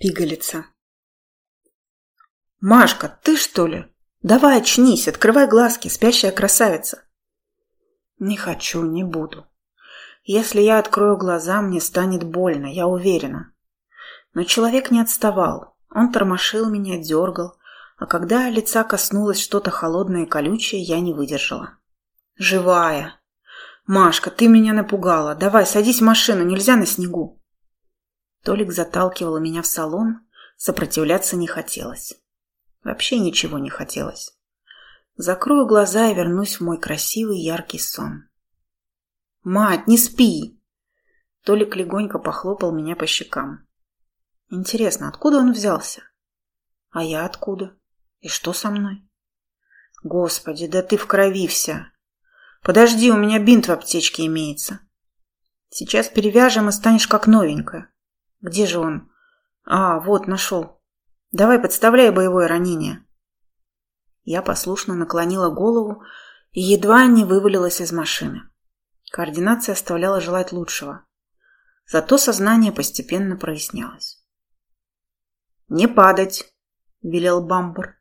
Пигалица. «Машка, ты что ли? Давай очнись, открывай глазки, спящая красавица!» «Не хочу, не буду. Если я открою глаза, мне станет больно, я уверена». Но человек не отставал. Он тормошил меня, дергал, а когда лица коснулось что-то холодное и колючее, я не выдержала. «Живая!» «Машка, ты меня напугала. Давай, садись в машину, нельзя на снегу». Толик заталкивал меня в салон, сопротивляться не хотелось. Вообще ничего не хотелось. Закрою глаза и вернусь в мой красивый яркий сон. «Мать, не спи!» Толик легонько похлопал меня по щекам. Интересно, откуда он взялся? А я откуда? И что со мной? Господи, да ты в крови вся. Подожди, у меня бинт в аптечке имеется. Сейчас перевяжем и станешь как новенькая. Где же он? А, вот, нашел. Давай, подставляй боевое ранение. Я послушно наклонила голову и едва не вывалилась из машины. Координация оставляла желать лучшего. Зато сознание постепенно прояснялось. «Не падать!» — велел Бамбур.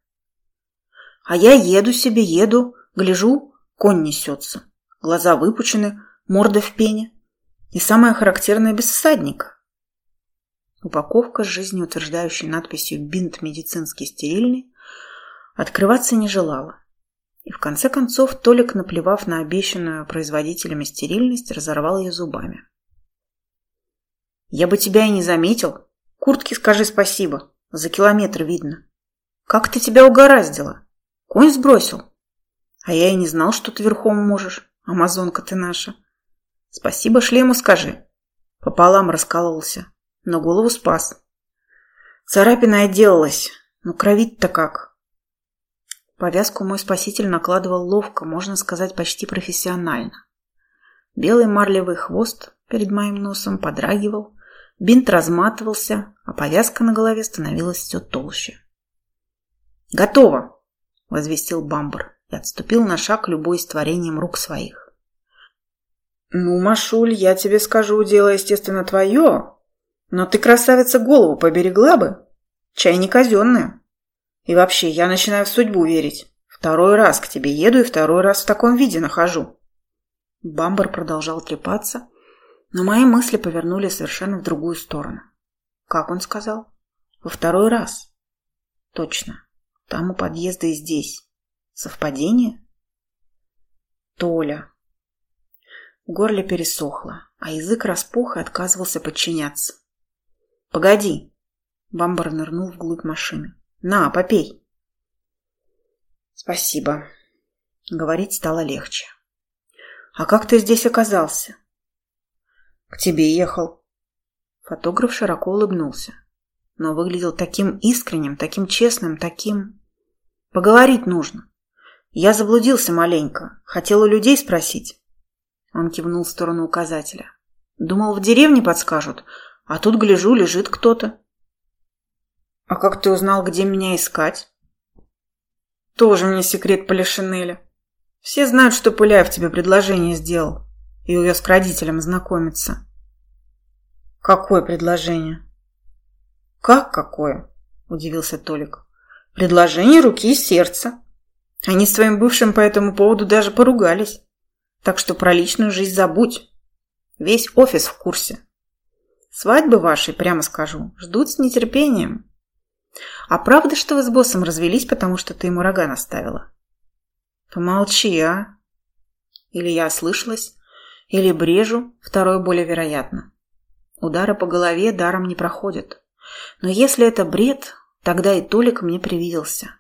«А я еду себе, еду, гляжу, конь несется. Глаза выпучены, морда в пене. И самое характерное без всадника. Упаковка с жизнеутверждающей надписью «Бинт медицинский стерильный» открываться не желала. И в конце концов Толик, наплевав на обещанную производителями стерильность, разорвал ее зубами. «Я бы тебя и не заметил. Куртке скажи спасибо. За километр видно. Как ты тебя угораздило? Конь сбросил? А я и не знал, что ты верхом можешь. Амазонка ты наша. Спасибо шлему скажи». Пополам раскололся но голову спас. Царапина отделалась, но кровить-то как. Повязку мой спаситель накладывал ловко, можно сказать, почти профессионально. Белый марлевый хвост перед моим носом подрагивал, бинт разматывался, а повязка на голове становилась все толще. «Готово!» – возвестил Бамбар и отступил на шаг любой с творением рук своих. «Ну, Машуль, я тебе скажу, дело, естественно, твое, но ты, красавица, голову поберегла бы. Чай не казенная. И вообще, я начинаю в судьбу верить. Второй раз к тебе еду и второй раз в таком виде нахожу. Бамбар продолжал трепаться, но мои мысли повернули совершенно в другую сторону. Как он сказал? Во второй раз. Точно. Там у подъезда и здесь. Совпадение? Толя. В горле пересохло, а язык распух и отказывался подчиняться. «Погоди!» Бамбар нырнул вглубь машины. «На, попей!» «Спасибо!» Говорить стало легче. «А как ты здесь оказался?» «К тебе ехал». Фотограф широко улыбнулся, но выглядел таким искренним, таким честным, таким... «Поговорить нужно. Я заблудился маленько. Хотел у людей спросить». Он кивнул в сторону указателя. «Думал, в деревне подскажут, а тут, гляжу, лежит кто-то. А как ты узнал, где меня искать? Тоже мне секрет Полишинеля. Все знают, что Пыляев тебе предложение сделал и увез к родителям знакомиться. Какое предложение? Как какое? Удивился Толик. Предложение руки и сердца. Они с твоим бывшим по этому поводу даже поругались. Так что про личную жизнь забудь. Весь офис в курсе. Свадьбы вашей, прямо скажу, ждут с нетерпением. А правда, что вы с боссом развелись, потому что ты ему рога наставила? Помолчи, а? Или я ослышалась, или брежу, второе более вероятно. Удары по голове даром не проходят. Но если это бред, тогда и Толик мне привиделся.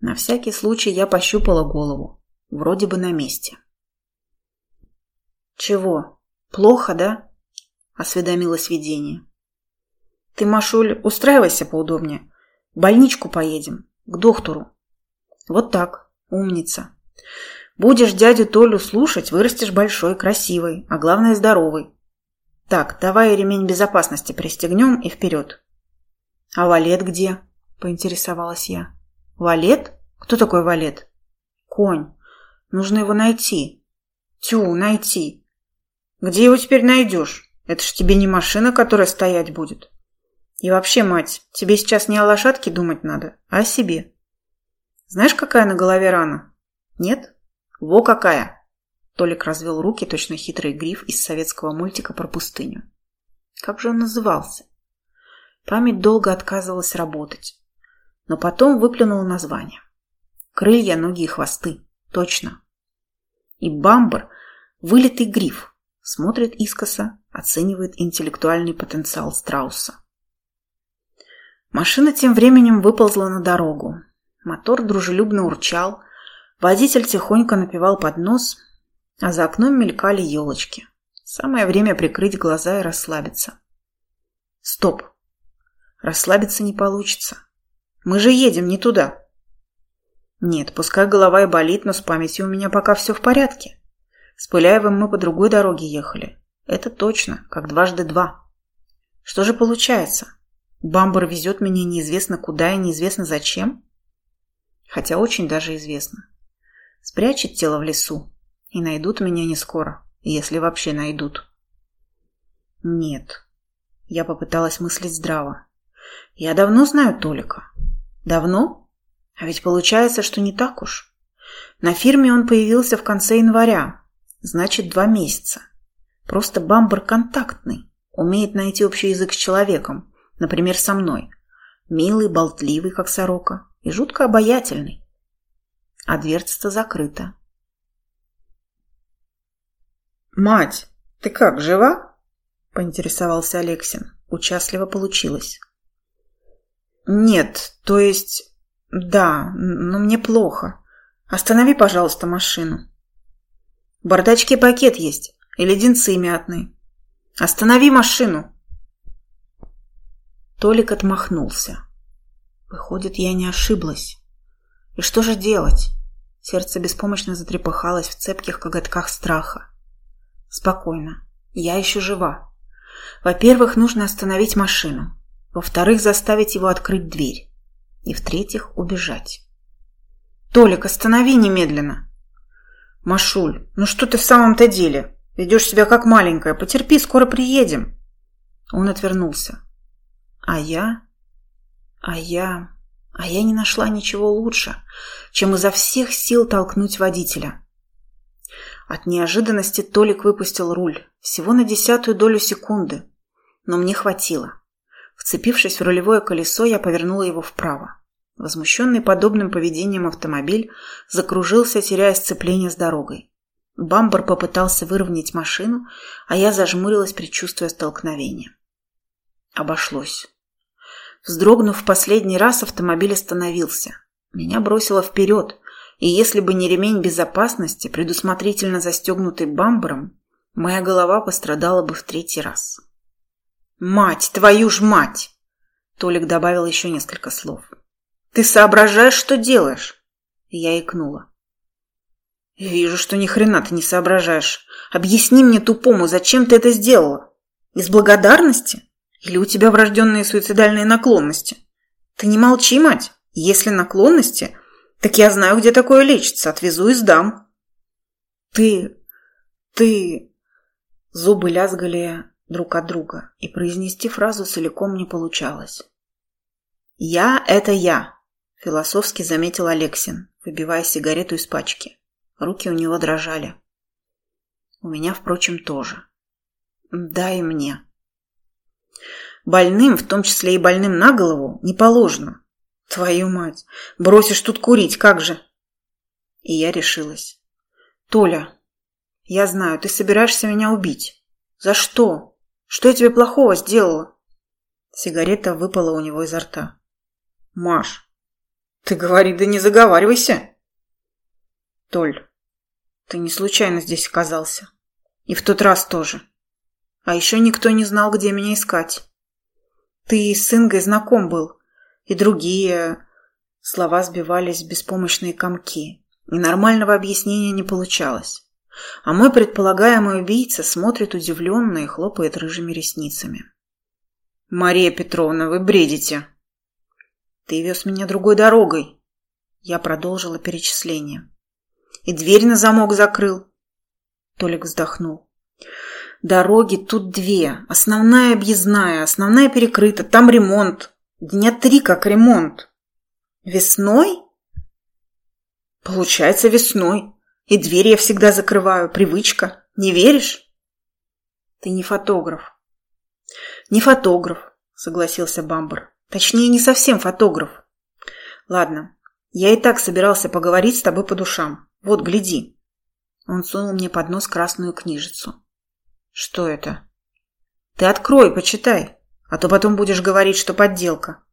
На всякий случай я пощупала голову. Вроде бы на месте. Чего? Плохо, да? Осведомилось видение. Ты, Машуль, устраивайся поудобнее. В больничку поедем, к доктору. Вот так, умница. Будешь дядю Толю слушать, вырастешь большой, красивый, а главное здоровый. Так, давай ремень безопасности пристегнем и вперед. А валет где? Поинтересовалась я. Валет? Кто такой валет? Конь. Нужно его найти. Тю, найти. Где его теперь найдешь? Это ж тебе не машина, которая стоять будет. И вообще, мать, тебе сейчас не о лошадке думать надо, а о себе. Знаешь, какая на голове рана? Нет? Во какая! Толик развел руки, точно хитрый гриф из советского мультика про пустыню. Как же он назывался? Память долго отказывалась работать, но потом выплюнула название. Крылья, ноги и хвосты. Точно. И бамбар – вылитый гриф. Смотрит искоса, оценивает интеллектуальный потенциал страуса. Машина тем временем выползла на дорогу. Мотор дружелюбно урчал, водитель тихонько напевал под нос, а за окном мелькали елочки. Самое время прикрыть глаза и расслабиться. Стоп. Расслабиться не получится. Мы же едем не туда. Нет, пускай голова и болит, но с памятью у меня пока все в порядке. С Пыляевым мы по другой дороге ехали. Это точно, как дважды два. Что же получается? Бамбар везет меня неизвестно куда и неизвестно зачем? Хотя очень даже известно. Спрячет тело в лесу, и найдут меня не скоро, если вообще найдут. Нет. Я попыталась мыслить здраво. Я давно знаю Толика. Давно? А ведь получается, что не так уж. На фирме он появился в конце января. Значит, два месяца. Просто бамбер контактный. Умеет найти общий язык с человеком. Например, со мной. Милый, болтливый, как сорока. И жутко обаятельный. А дверца-то закрыта. «Мать, ты как, жива?» – поинтересовался Алексин. Участливо получилось. «Нет, то есть... Да, но мне плохо. Останови, пожалуйста, машину. В бардачке пакет есть и леденцы мятные. Останови машину!» Толик отмахнулся. Выходит, я не ошиблась. И что же делать? Сердце беспомощно затрепыхалось в цепких коготках страха. Спокойно. Я еще жива. Во-первых, нужно остановить машину. Во-вторых, заставить его открыть дверь. И в-третьих, убежать. «Толик, останови немедленно!» «Машуль, ну что ты в самом-то деле? Ведешь себя как маленькая. Потерпи, скоро приедем!» Он отвернулся. А я... А я... А я не нашла ничего лучше, чем изо всех сил толкнуть водителя. От неожиданности Толик выпустил руль, всего на десятую долю секунды. Но мне хватило. Вцепившись в рулевое колесо, я повернула его вправо. Возмущенный подобным поведением автомобиль закружился, теряя сцепление с дорогой. Бамбар попытался выровнять машину, а я зажмурилась, предчувствуя столкновение. Обошлось. Вздрогнув в последний раз, автомобиль остановился. Меня бросило вперед, и если бы не ремень безопасности, предусмотрительно застегнутый бамбером, моя голова пострадала бы в третий раз. «Мать, твою ж мать!» Толик добавил еще несколько слов. «Ты соображаешь, что делаешь?» Я икнула. «Вижу, что ни хрена ты не соображаешь. Объясни мне тупому, зачем ты это сделала? Из благодарности? Или у тебя врожденные суицидальные наклонности? Ты не молчи, мать. Если наклонности, так я знаю, где такое лечится. Отвезу и сдам. Ты... ты... Зубы лязгали друг от друга, и произнести фразу целиком не получалось. «Я – это я», – философски заметил Алексин, выбивая сигарету из пачки. Руки у него дрожали. У меня, впрочем, тоже. Да и мне. Больным, в том числе и больным на голову, не положено. Твою мать, бросишь тут курить, как же? И я решилась. Толя, я знаю, ты собираешься меня убить. За что? Что я тебе плохого сделала? Сигарета выпала у него изо рта. Маш, ты говори, да не заговаривайся. Толь, ты не случайно здесь оказался. И в тот раз тоже. А еще никто не знал, где меня искать. Ты с Ингой знаком был и другие слова сбивались в беспомощные комки, и нормального объяснения не получалось. А мой предполагаемый убийца смотрит удивленно и хлопает рыжими ресницами. «Мария Петровна, вы бредите!» «Ты вез меня другой дорогой!» Я продолжила перечисление. «И дверь на замок закрыл!» Толик вздохнул. Дороги тут две. Основная объездная, основная перекрыта. Там ремонт. Дня три как ремонт. Весной? Получается, весной. И дверь я всегда закрываю. Привычка. Не веришь? Ты не фотограф. Не фотограф, согласился Бамбер. Точнее, не совсем фотограф. Ладно, я и так собирался поговорить с тобой по душам. Вот, гляди. Он сунул мне под нос красную книжицу. Что это? Ты открой, почитай, а то потом будешь говорить, что подделка.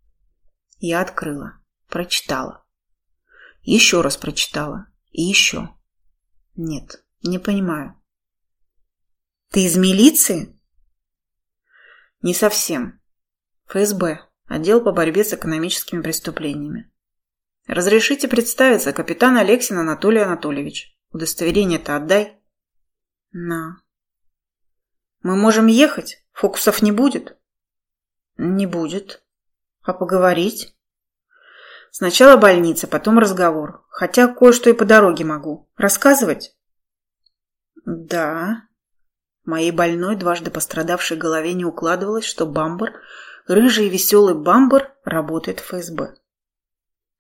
Я открыла, прочитала. Еще раз прочитала. И еще. Нет, не понимаю. Ты из милиции? Не совсем. ФСБ. Отдел по борьбе с экономическими преступлениями. Разрешите представиться, капитан Алексин Анатолий Анатольевич. Удостоверение-то отдай. На. Мы можем ехать? Фокусов не будет? Не будет. А поговорить? Сначала больница, потом разговор. Хотя кое-что и по дороге могу. Рассказывать? Да. Моей больной, дважды пострадавшей голове не укладывалось, что Бамбар, рыжий и веселый Бамбар, работает в ФСБ.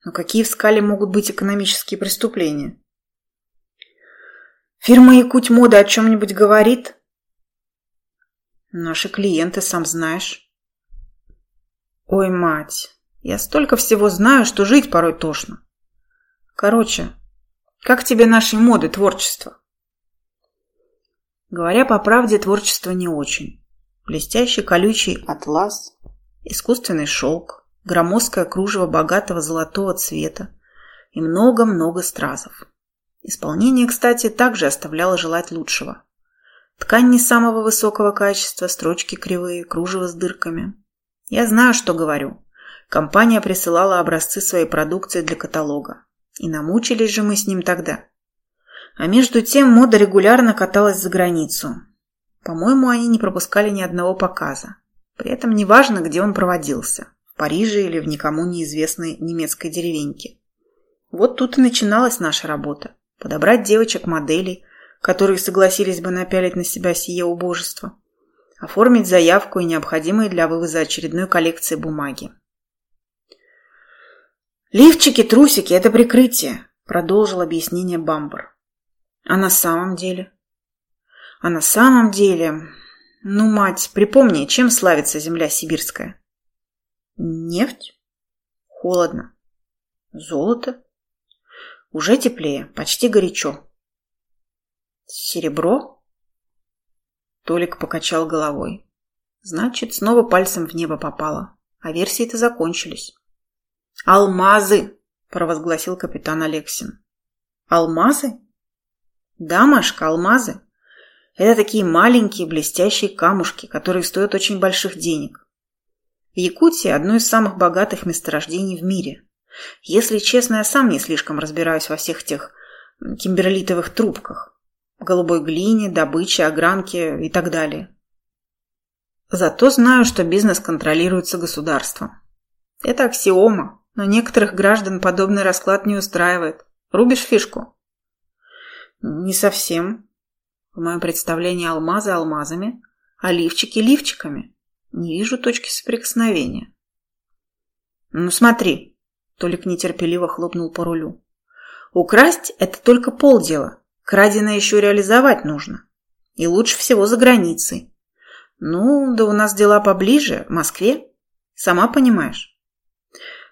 Но какие в скале могут быть экономические преступления? Фирма Якуть Мода о чем-нибудь говорит? Наши клиенты, сам знаешь. Ой, мать, я столько всего знаю, что жить порой тошно. Короче, как тебе наши моды, творчество? Говоря по правде, творчество не очень. Блестящий колючий атлас, искусственный шелк, громоздкое кружево богатого золотого цвета и много-много стразов. Исполнение, кстати, также оставляло желать лучшего. Ткань не самого высокого качества, строчки кривые, кружево с дырками. Я знаю, что говорю. Компания присылала образцы своей продукции для каталога. И намучились же мы с ним тогда. А между тем мода регулярно каталась за границу. По-моему, они не пропускали ни одного показа. При этом неважно, где он проводился – Париже или в никому неизвестной немецкой деревеньке. Вот тут и начиналась наша работа – подобрать девочек-моделей, которые согласились бы напялить на себя сие убожество, оформить заявку и необходимые для вывоза очередной коллекции бумаги. «Лифчики, трусики – это прикрытие», – продолжил объяснение Бамбар. А на самом деле? А на самом деле... Ну, мать, припомни, чем славится земля сибирская? Нефть? Холодно. Золото? Уже теплее, почти горячо. Серебро? Толик покачал головой. Значит, снова пальцем в небо попало. А версии-то закончились. «Алмазы!» – провозгласил капитан Алексин. «Алмазы?» Да, Машка, алмазы. Это такие маленькие блестящие камушки, которые стоят очень больших денег. В Якутии одно из самых богатых месторождений в мире. Если честно, я сам не слишком разбираюсь во всех тех кимберлитовых трубках. Голубой глине, добыче, огранке и так далее. Зато знаю, что бизнес контролируется государством. Это аксиома, но некоторых граждан подобный расклад не устраивает. Рубишь фишку? Не совсем. В моем представлении алмазы алмазами, а лифчики лифчиками. Не вижу точки соприкосновения. Ну смотри, Толик нетерпеливо хлопнул по рулю. Украсть – это только полдела. Краденое еще реализовать нужно. И лучше всего за границей. Ну, да у нас дела поближе, в Москве. Сама понимаешь.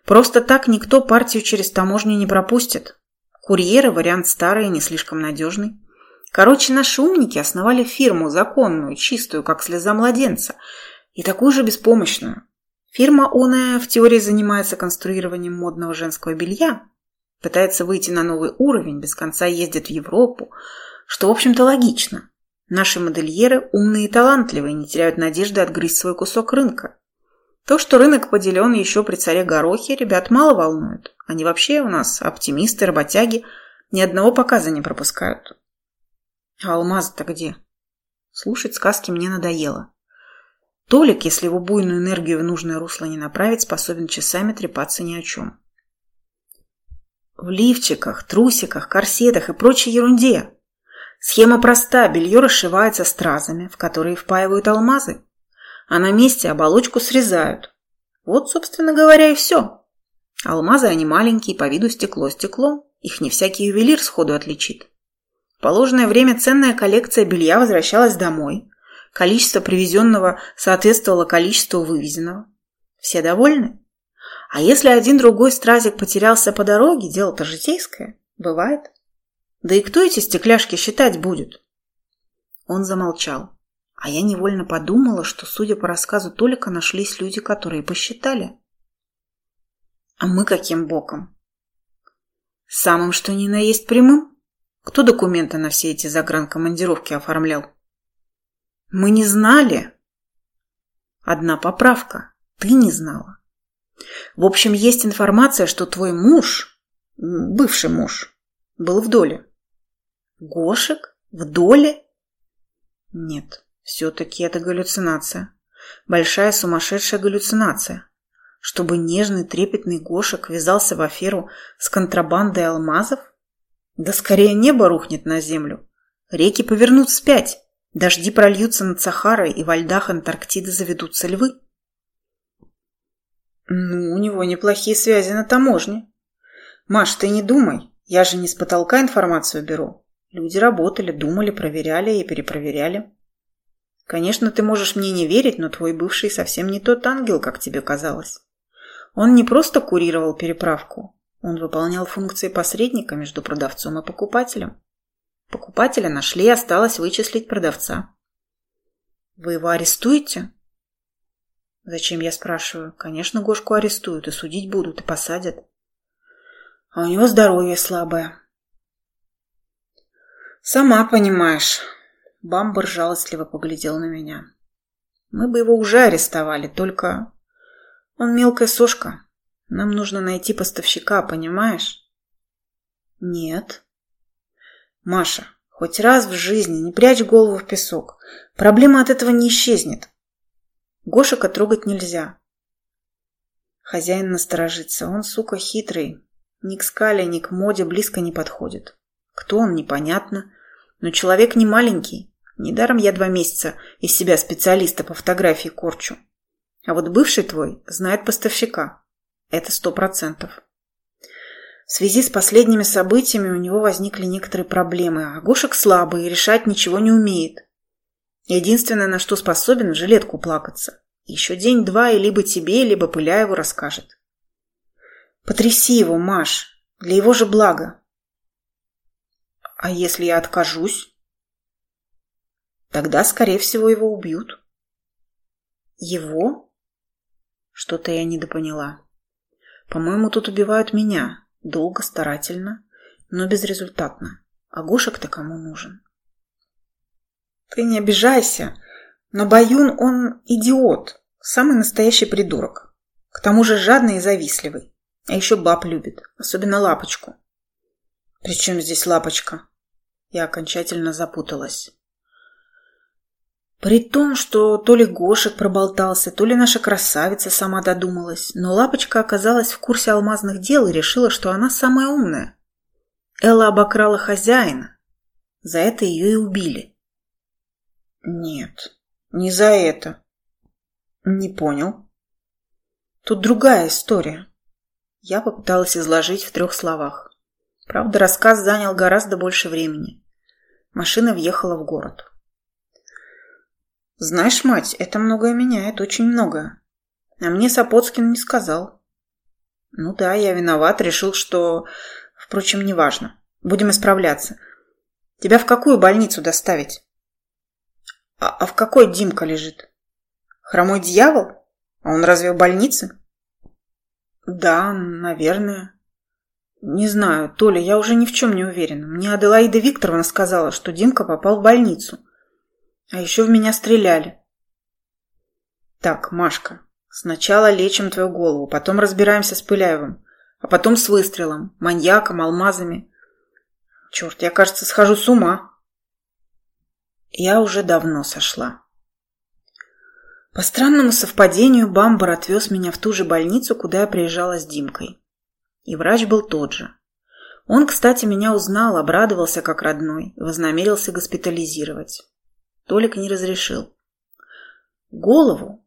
Просто так никто партию через таможню не пропустит. Курьеры – вариант старый и не слишком надежный. Короче, наши умники основали фирму законную, чистую, как слеза младенца, и такую же беспомощную. Фирма оная в теории занимается конструированием модного женского белья, пытается выйти на новый уровень, без конца ездит в Европу, что, в общем-то, логично. Наши модельеры умные и талантливые, не теряют надежды отгрызть свой кусок рынка. То, что рынок поделен еще при царе Горохе, ребят мало волнует. Они вообще у нас оптимисты, работяги, ни одного показа не пропускают. А алмазы-то где? Слушать сказки мне надоело. Толик, если его буйную энергию в нужное русло не направить, способен часами трепаться ни о чем. В лифчиках, трусиках, корсетах и прочей ерунде. Схема проста. Белье расшивается стразами, в которые впаивают алмазы. А на месте оболочку срезают. Вот, собственно говоря, и все. Алмазы они маленькие, по виду стекло-стекло. Их не всякий ювелир сходу отличит. В положенное время ценная коллекция белья возвращалась домой. Количество привезенного соответствовало количеству вывезенного. Все довольны? А если один-другой стразик потерялся по дороге, дело-то житейское. Бывает. Да и кто эти стекляшки считать будет? Он замолчал. А я невольно подумала, что, судя по рассказу Толика, нашлись люди, которые посчитали. А мы каким боком? Самым что ни на есть прямым? Кто документы на все эти загранкомандировки оформлял? Мы не знали. Одна поправка. Ты не знала. В общем, есть информация, что твой муж, бывший муж, был в доле. Гошек? В доле? Нет, все-таки это галлюцинация. Большая сумасшедшая галлюцинация. Чтобы нежный трепетный Гошек ввязался в аферу с контрабандой алмазов? Да скорее небо рухнет на землю. Реки повернут вспять. Дожди прольются над Сахарой, и во льдах Антарктиды заведутся львы. Ну, у него неплохие связи на таможне. Маш, ты не думай. Я же не с потолка информацию беру. Люди работали, думали, проверяли и перепроверяли. Конечно, ты можешь мне не верить, но твой бывший совсем не тот ангел, как тебе казалось. Он не просто курировал переправку, он выполнял функции посредника между продавцом и покупателем. Покупателя нашли, осталось вычислить продавца. Вы его арестуете? Зачем я спрашиваю? Конечно, Гошку арестуют, и судить будут, и посадят. А у него здоровье слабое. «Сама понимаешь». Бамбар жалостливо поглядел на меня. «Мы бы его уже арестовали, только он мелкая сошка. Нам нужно найти поставщика, понимаешь?» «Нет». «Маша, хоть раз в жизни не прячь голову в песок. Проблема от этого не исчезнет. Гошика трогать нельзя». Хозяин насторожится. Он, сука, хитрый. Ни к скале, ни к моде близко не подходит. Кто он, непонятно. Но человек не маленький. Недаром я два месяца из себя специалиста по фотографии корчу. А вот бывший твой знает поставщика. Это сто процентов. В связи с последними событиями у него возникли некоторые проблемы. А Гошек слабый и решать ничего не умеет. Единственное, на что способен, в жилетку плакаться. Еще день-два и либо тебе, либо Пыляеву расскажет. Потряси его, Маш. Для его же блага. А если я откажусь? Тогда, скорее всего, его убьют. Его? Что-то я недопоняла. По-моему, тут убивают меня. Долго, старательно, но безрезультатно. А Гошек-то кому нужен? Ты не обижайся, но Баюн, он идиот. Самый настоящий придурок. К тому же жадный и завистливый. А еще баб любит, особенно лапочку. Причем здесь лапочка? Я окончательно запуталась. При том, что то ли Гошек проболтался, то ли наша красавица сама додумалась, но Лапочка оказалась в курсе алмазных дел и решила, что она самая умная. Элла обокрала хозяина. За это ее и убили. Нет, не за это. Не понял. Тут другая история. Я попыталась изложить в трех словах. Правда, рассказ занял гораздо больше времени. Машина въехала в город. «Знаешь, мать, это многое меняет, очень многое. А мне Сапоцкин не сказал». «Ну да, я виноват, решил, что... Впрочем, неважно. Будем исправляться. Тебя в какую больницу доставить?» «А, а в какой Димка лежит?» «Хромой дьявол? А он разве в больнице?» «Да, наверное». «Не знаю, Толя, я уже ни в чем не уверена. Мне Аделаида Викторовна сказала, что Димка попал в больницу. А еще в меня стреляли». «Так, Машка, сначала лечим твою голову, потом разбираемся с Пыляевым, а потом с выстрелом, маньяком, алмазами. Черт, я, кажется, схожу с ума». Я уже давно сошла. По странному совпадению Бамбар отвез меня в ту же больницу, куда я приезжала с Димкой. И врач был тот же. Он, кстати, меня узнал, обрадовался как родной, вознамерился госпитализировать. Толик не разрешил. Голову,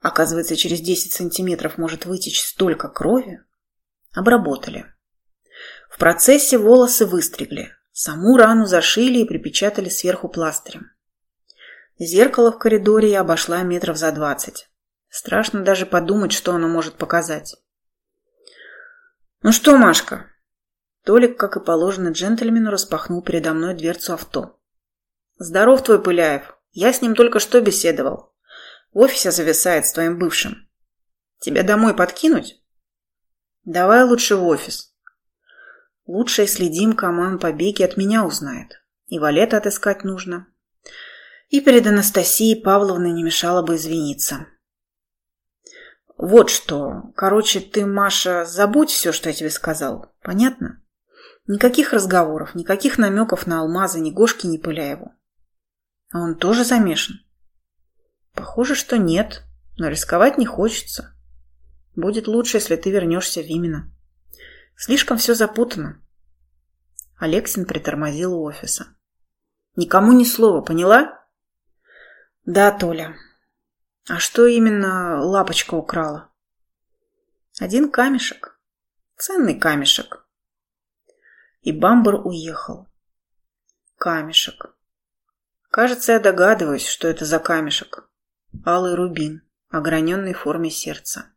оказывается, через 10 сантиметров может вытечь столько крови, обработали. В процессе волосы выстригли, саму рану зашили и припечатали сверху пластырем. Зеркало в коридоре я обошла метров за двадцать. Страшно даже подумать, что оно может показать. «Ну что, Машка?» Толик, как и положено джентльмену, распахнул передо мной дверцу авто. «Здоров твой Пыляев. Я с ним только что беседовал. В офисе зависает с твоим бывшим. Тебя домой подкинуть?» «Давай лучше в офис. Лучше, если Димка о моем побеге от меня узнает. И Валета отыскать нужно. И перед Анастасией Павловной не мешало бы извиниться. Вот что. Короче, ты, Маша, забудь все, что я тебе сказал. Понятно? Никаких разговоров, никаких намеков на алмазы ни Гошки, ни Пыляеву. А он тоже замешан? Похоже, что нет, но рисковать не хочется. Будет лучше, если ты вернешься в Именно. Слишком все запутано. Алексин притормозил у офиса. Никому ни слова, поняла? Да, Толя. А что именно лапочка украла? Один камешек. Ценный камешек. И Бамбар уехал. Камешек. Кажется, я догадываюсь, что это за камешек. Алый рубин, ограненный в форме сердца.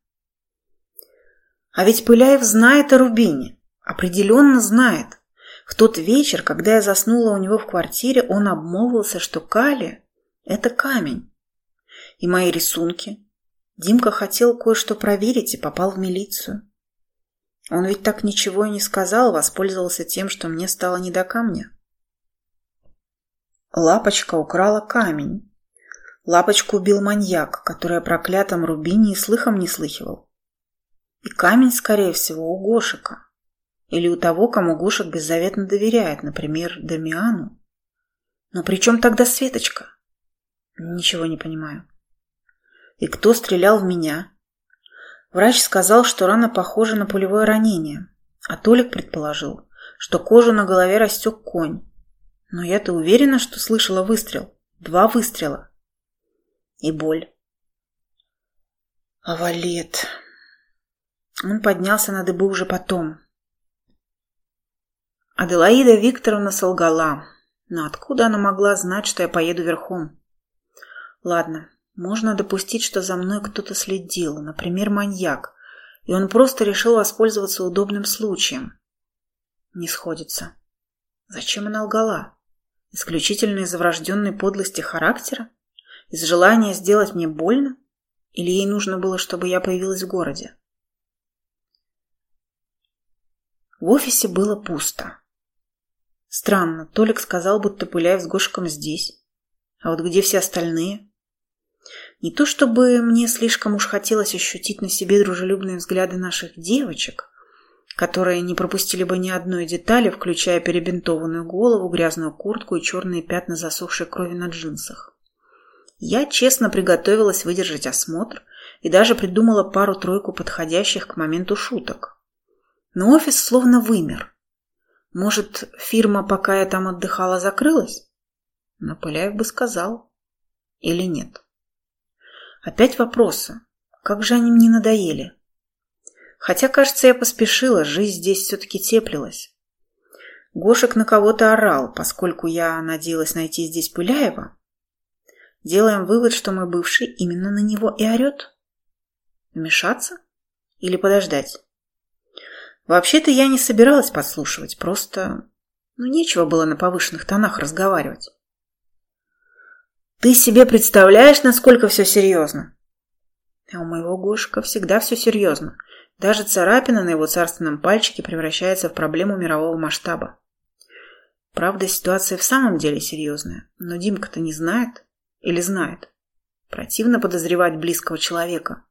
А ведь Пыляев знает о Рубине. Определенно знает. В тот вечер, когда я заснула у него в квартире, он обмолвился, что Кали – это камень. И мои рисунки. Димка хотел кое-что проверить и попал в милицию. Он ведь так ничего и не сказал, воспользовался тем, что мне стало не до камня. Лапочка украла камень. Лапочку убил маньяк, который о проклятом Рубине и слыхом не слыхивал. И камень, скорее всего, у Гошика. Или у того, кому Гошек беззаветно доверяет, например, Дамиану. Но при чем тогда Светочка? Ничего не понимаю. И кто стрелял в меня? Врач сказал, что рана похожа на пулевое ранение, а Толик предположил, что кожу на голове растек конь. Но я-то уверена, что слышала выстрел. Два выстрела. И боль. А валет... Он поднялся на дыбы уже потом. Аделаида Викторовна солгала. Но откуда она могла знать, что я поеду верхом? Ладно, можно допустить, что за мной кто-то следил, например, маньяк, и он просто решил воспользоваться удобным случаем. Не сходится. Зачем она лгала? Исключительно из-за врожденной подлости характера? Из желания сделать мне больно? Или ей нужно было, чтобы я появилась в городе? В офисе было пусто. Странно, Толик сказал, будто Пыляев с Гошиком здесь. А вот где все остальные? Не то чтобы мне слишком уж хотелось ощутить на себе дружелюбные взгляды наших девочек, которые не пропустили бы ни одной детали, включая перебинтованную голову, грязную куртку и черные пятна засохшей крови на джинсах. Я честно приготовилась выдержать осмотр и даже придумала пару-тройку подходящих к моменту шуток но офис словно вымер. Может, фирма, пока я там отдыхала, закрылась? Но Пыляев бы сказал. Или нет? Опять вопросы. Как же они мне надоели? Хотя, кажется, я поспешила, жизнь здесь все-таки теплилась. Гошек на кого-то орал, поскольку я надеялась найти здесь Пыляева. Делаем вывод, что мой бывший именно на него и орет. Вмешаться? Или подождать? Вообще-то я не собиралась подслушивать, просто... Ну, нечего было на повышенных тонах разговаривать. Ты себе представляешь, насколько все серьезно? А у моего Гошика всегда все серьезно. Даже царапина на его царственном пальчике превращается в проблему мирового масштаба. Правда, ситуация в самом деле серьезная, но Димка-то не знает. Или знает. Противно подозревать близкого человека.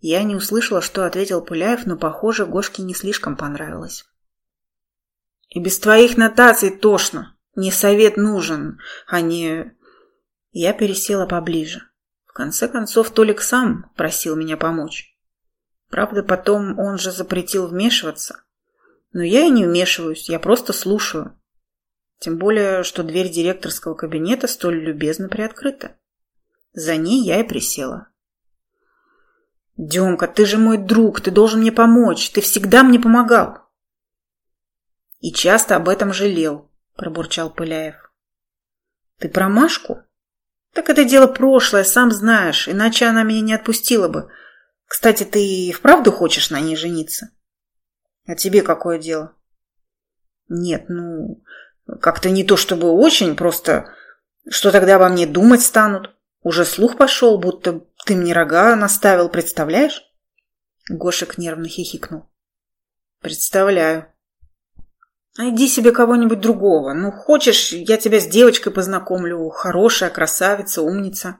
Я не услышала, что ответил Пыляев, но, похоже, Гошке не слишком понравилось. «И без твоих нотаций тошно. Не совет нужен, а не...» Я пересела поближе. В конце концов, Толик сам просил меня помочь. Правда, потом он же запретил вмешиваться. Но я и не вмешиваюсь, я просто слушаю. Тем более, что дверь директорского кабинета столь любезно приоткрыта. За ней я и присела. «Демка, ты же мой друг, ты должен мне помочь, ты всегда мне помогал». «И часто об этом жалел», – пробурчал Пыляев. «Ты про Машку?» «Так это дело прошлое, сам знаешь, иначе она меня не отпустила бы. Кстати, ты вправду хочешь на ней жениться?» «А тебе какое дело?» «Нет, ну, как-то не то чтобы очень, просто что тогда обо мне думать станут?» Уже слух пошел, будто ты мне рога наставил, представляешь? Гошек нервно хихикнул. Представляю. Иди себе кого-нибудь другого. Ну, хочешь, я тебя с девочкой познакомлю. Хорошая, красавица, умница.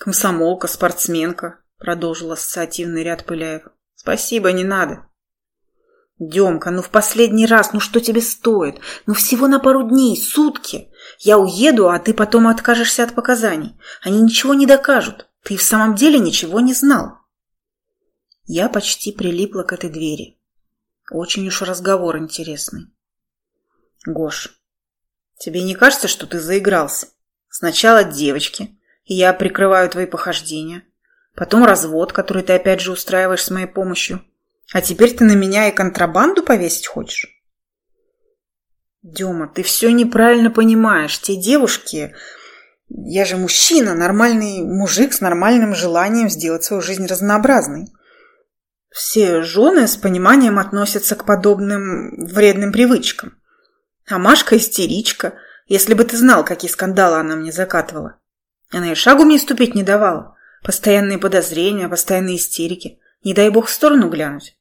Комсомолка, спортсменка, продолжил ассоциативный ряд Пыляев. Спасибо, не надо. Демка, ну в последний раз, ну что тебе стоит? Ну всего на пару дней, сутки. Я уеду, а ты потом откажешься от показаний. Они ничего не докажут. Ты в самом деле ничего не знал. Я почти прилипла к этой двери. Очень уж разговор интересный. Гош, тебе не кажется, что ты заигрался? Сначала девочки, и я прикрываю твои похождения. Потом развод, который ты опять же устраиваешь с моей помощью. А теперь ты на меня и контрабанду повесить хочешь? Дема, ты все неправильно понимаешь. Те девушки... Я же мужчина, нормальный мужик с нормальным желанием сделать свою жизнь разнообразной. Все жены с пониманием относятся к подобным вредным привычкам. А Машка истеричка. Если бы ты знал, какие скандалы она мне закатывала. Она и шагу мне ступить не давала. Постоянные подозрения, постоянные истерики. Не дай бог в сторону глянуть.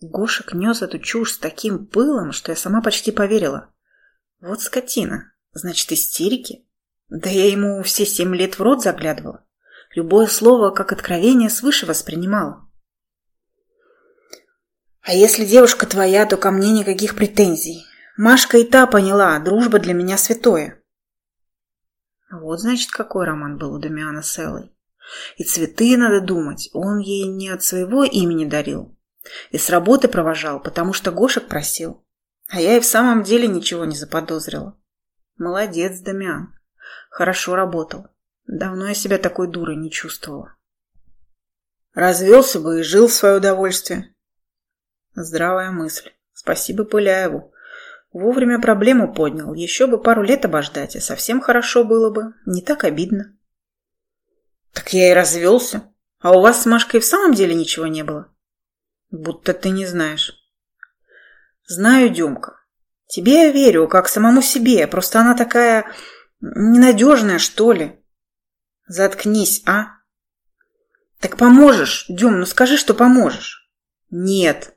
Гошек нес эту чушь с таким пылом, что я сама почти поверила. Вот скотина. Значит, истерики? Да я ему все семь лет в рот заглядывала. Любое слово, как откровение, свыше воспринимала. А если девушка твоя, то ко мне никаких претензий. Машка и та поняла, дружба для меня святое. Вот, значит, какой роман был у Дамиана с Эллой. И цветы, надо думать, он ей не от своего имени дарил. И с работы провожал, потому что Гошек просил. А я и в самом деле ничего не заподозрила. Молодец, Дамиан. Хорошо работал. Давно я себя такой дурой не чувствовала. Развелся бы и жил в свое удовольствие. Здравая мысль. Спасибо Пыляеву. Вовремя проблему поднял. Еще бы пару лет обождать, и совсем хорошо было бы. Не так обидно. Так я и развелся. А у вас с Машкой в самом деле ничего не было? Будто ты не знаешь. Знаю, Демка. Тебе я верю, как самому себе. Просто она такая ненадежная, что ли. Заткнись, а? Так поможешь, Дем, ну скажи, что поможешь. Нет.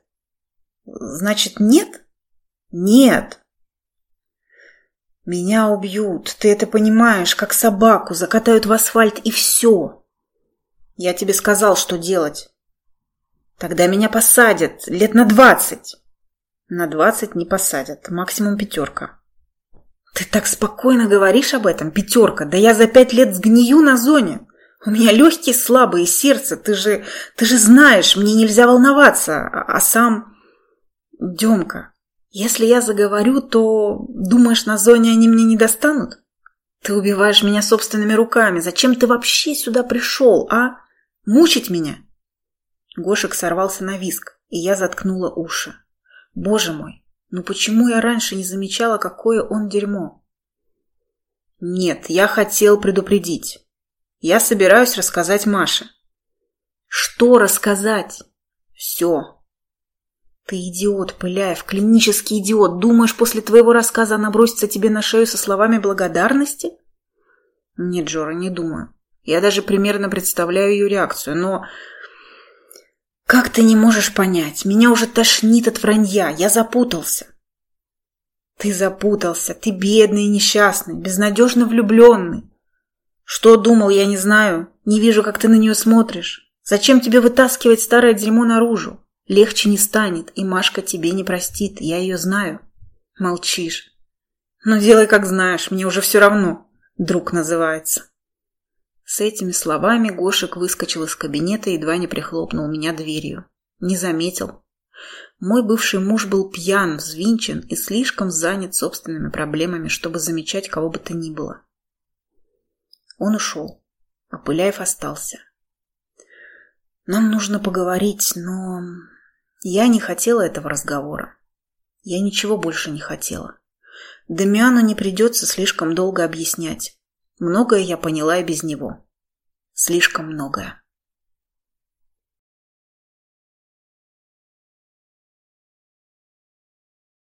Значит, нет? Нет. Меня убьют, ты это понимаешь, как собаку, закатают в асфальт и все. Я тебе сказал, что делать. Тогда меня посадят лет на двадцать. На двадцать не посадят, максимум пятерка. Ты так спокойно говоришь об этом, пятерка. Да я за пять лет сгнию на зоне. У меня легкие слабые, сердце. Ты же, ты же знаешь, мне нельзя волноваться. А, а сам... Демка, если я заговорю, то, думаешь, на зоне они мне не достанут? Ты убиваешь меня собственными руками. Зачем ты вообще сюда пришел, а? Мучить меня? Гошек сорвался на виск, и я заткнула уши. Боже мой, ну почему я раньше не замечала, какое он дерьмо? Нет, я хотел предупредить. Я собираюсь рассказать Маше. Что рассказать? Все. Ты идиот, Пыляев, клинический идиот. Думаешь, после твоего рассказа она бросится тебе на шею со словами благодарности? Нет, Джора, не думаю. Я даже примерно представляю ее реакцию, но... Как ты не можешь понять? Меня уже тошнит от вранья. Я запутался. Ты запутался. Ты бедный и несчастный, безнадежно влюбленный. Что думал, я не знаю. Не вижу, как ты на нее смотришь. Зачем тебе вытаскивать старое дерьмо наружу? Легче не станет, и Машка тебе не простит, я ее знаю. Молчишь. Ну, делай, как знаешь, мне уже все равно. Друг называется. С этими словами Гошек выскочил из кабинета и едва не прихлопнул меня дверью. Не заметил. Мой бывший муж был пьян, взвинчен и слишком занят собственными проблемами, чтобы замечать кого бы то ни было. Он ушел, а Пыляев остался. Нам нужно поговорить, но я не хотела этого разговора. Я ничего больше не хотела. Дамиану не придется слишком долго объяснять. Многое я поняла и без него. Слишком многое.